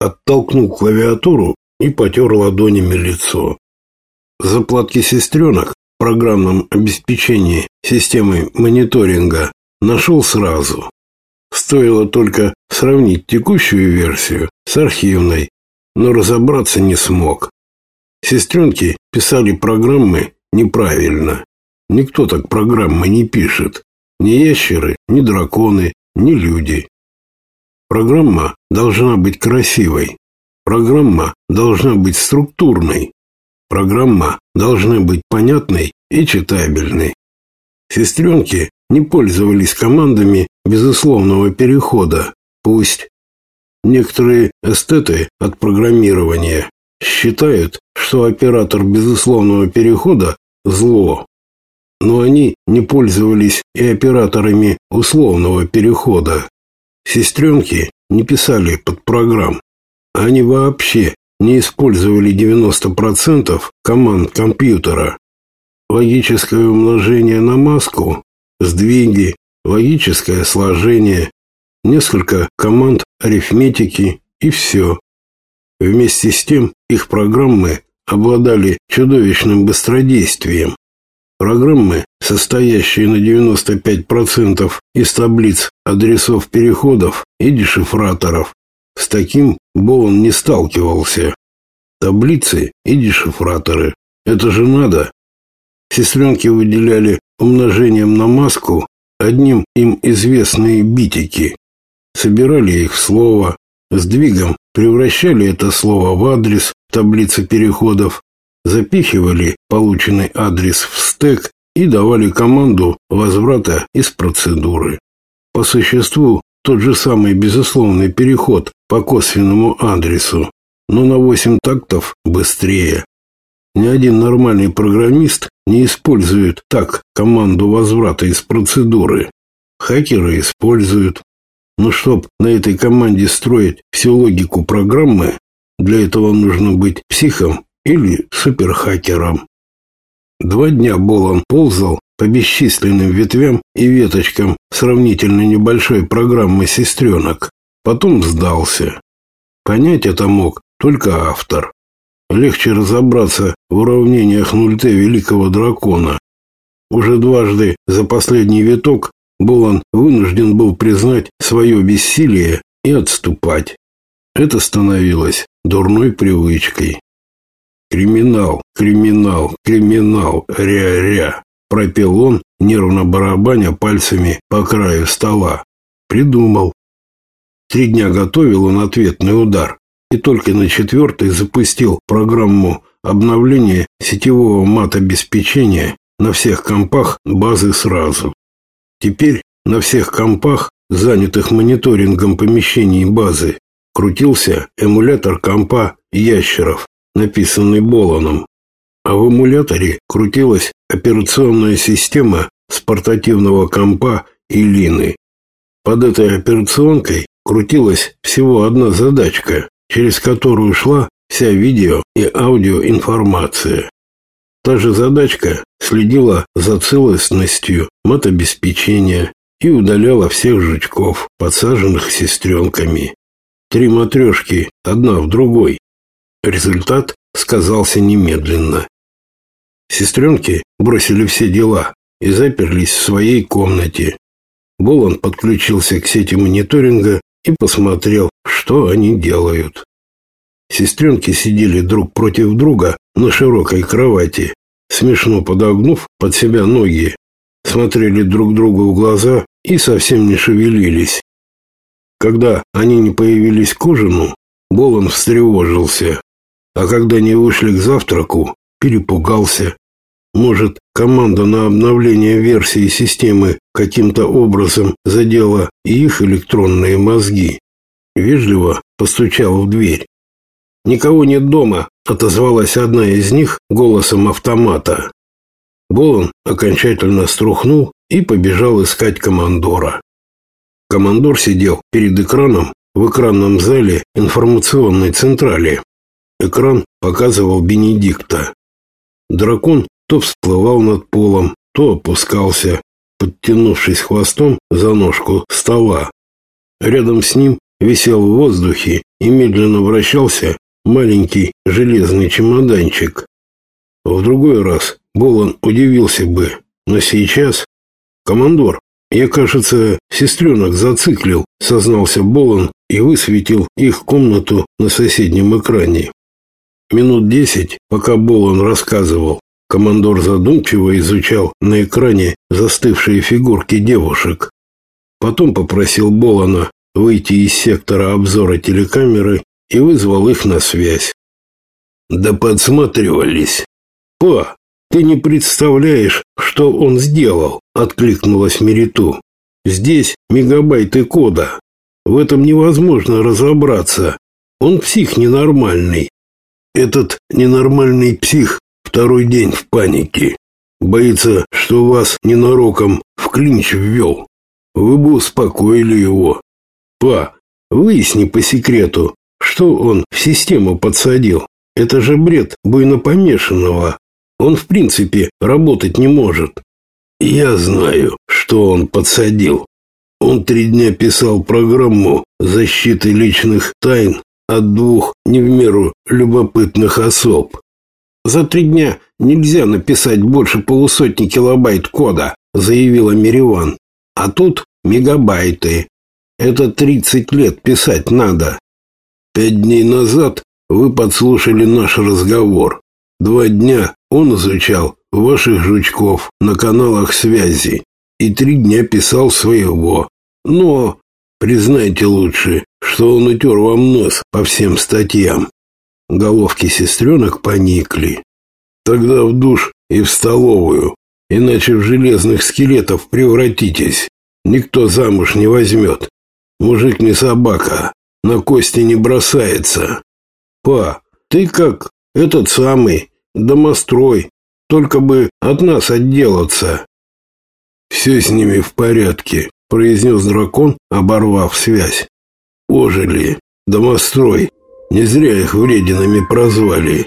оттолкнул клавиатуру и потер ладонями лицо. Заплатки сестренок в программном обеспечении системы мониторинга нашел сразу. Стоило только сравнить текущую версию с архивной, но разобраться не смог. Сестренки писали программы неправильно. Никто так программы не пишет. Ни ящеры, ни драконы, ни люди. Программа должна быть красивой. Программа должна быть структурной. Программа должна быть понятной и читабельной. Сестренки не пользовались командами безусловного перехода. Пусть. Некоторые эстеты от программирования считают, что оператор безусловного перехода – зло. Но они не пользовались и операторами условного перехода. Сестренки не писали под программ. Они вообще не использовали 90% команд компьютера. Логическое умножение на маску, сдвиги, логическое сложение, несколько команд арифметики и все. Вместе с тем их программы обладали чудовищным быстродействием. Программы, состоящие на 95% из таблиц адресов переходов и дешифраторов. С таким Болон не сталкивался. Таблицы и дешифраторы. Это же надо. Сестренки выделяли умножением на маску одним им известные битики. Собирали их в слово, сдвигом превращали это слово в адрес в таблице переходов запихивали полученный адрес в стек и давали команду возврата из процедуры. По существу тот же самый безусловный переход по косвенному адресу, но на 8 тактов быстрее. Ни один нормальный программист не использует так команду возврата из процедуры. Хакеры используют. Но чтоб на этой команде строить всю логику программы, для этого нужно быть психом или суперхакером. Два дня Болон ползал по бесчисленным ветвям и веточкам сравнительно небольшой программы сестренок. Потом сдался. Понять это мог только автор. Легче разобраться в уравнениях 0Т великого дракона. Уже дважды за последний виток Болон вынужден был признать свое бессилие и отступать. Это становилось дурной привычкой. «Криминал, криминал, криминал, ря-ря!» пропел он, нервно барабаня пальцами по краю стола. Придумал. Три дня готовил он ответный удар и только на четвертый запустил программу обновления сетевого мат-обеспечения на всех компах базы сразу. Теперь на всех компах, занятых мониторингом помещений базы, крутился эмулятор компа ящеров написанный Боланом, а в эмуляторе крутилась операционная система с портативного компа и лины. Под этой операционкой крутилась всего одна задачка, через которую шла вся видео и аудиоинформация. Та же задачка следила за целостностью матобеспечения и удаляла всех жучков, подсаженных сестренками. Три матрешки, одна в другой, Результат сказался немедленно. Сестренки бросили все дела и заперлись в своей комнате. Болон подключился к сети мониторинга и посмотрел, что они делают. Сестренки сидели друг против друга на широкой кровати, смешно подогнув под себя ноги, смотрели друг другу в глаза и совсем не шевелились. Когда они не появились к ужину, Болон встревожился. А когда не вышли к завтраку, перепугался. Может, команда на обновление версии системы каким-то образом задела и их электронные мозги. Вежливо постучал в дверь. «Никого нет дома», — отозвалась одна из них голосом автомата. Болон окончательно струхнул и побежал искать командора. Командор сидел перед экраном в экранном зале информационной централи. Экран показывал Бенедикта. Дракон то всплывал над полом, то опускался, подтянувшись хвостом за ножку стола. Рядом с ним висел в воздухе и медленно вращался маленький железный чемоданчик. В другой раз Болон удивился бы, но сейчас... «Командор, я, кажется, сестренок зациклил», — сознался Болон и высветил их комнату на соседнем экране. Минут десять, пока Болон рассказывал, командор задумчиво изучал на экране застывшие фигурки девушек. Потом попросил Болона выйти из сектора обзора телекамеры и вызвал их на связь. Да подсматривались. Па, ты не представляешь, что он сделал, откликнулась Мериту. Здесь мегабайты кода. В этом невозможно разобраться. Он псих ненормальный. Этот ненормальный псих второй день в панике. Боится, что вас ненароком в клинч ввел. Вы бы успокоили его. Па, выясни по секрету, что он в систему подсадил. Это же бред буйнопомешанного. Он в принципе работать не может. Я знаю, что он подсадил. Он три дня писал программу защиты личных тайн от двух не в меру любопытных особ. За три дня нельзя написать больше полусотни килобайт кода, заявила Мириван. А тут мегабайты. Это 30 лет писать надо. Пять дней назад вы подслушали наш разговор. Два дня он изучал ваших жучков на каналах связи и три дня писал своего. Но признайте лучше, что он утер вам нос по всем статьям. Головки сестренок поникли. Тогда в душ и в столовую, иначе в железных скелетов превратитесь. Никто замуж не возьмет. Мужик не собака, на кости не бросается. Па, ты как этот самый домострой, только бы от нас отделаться. Все с ними в порядке, произнес дракон, оборвав связь. Ожили, домострой, не зря их врединами прозвали.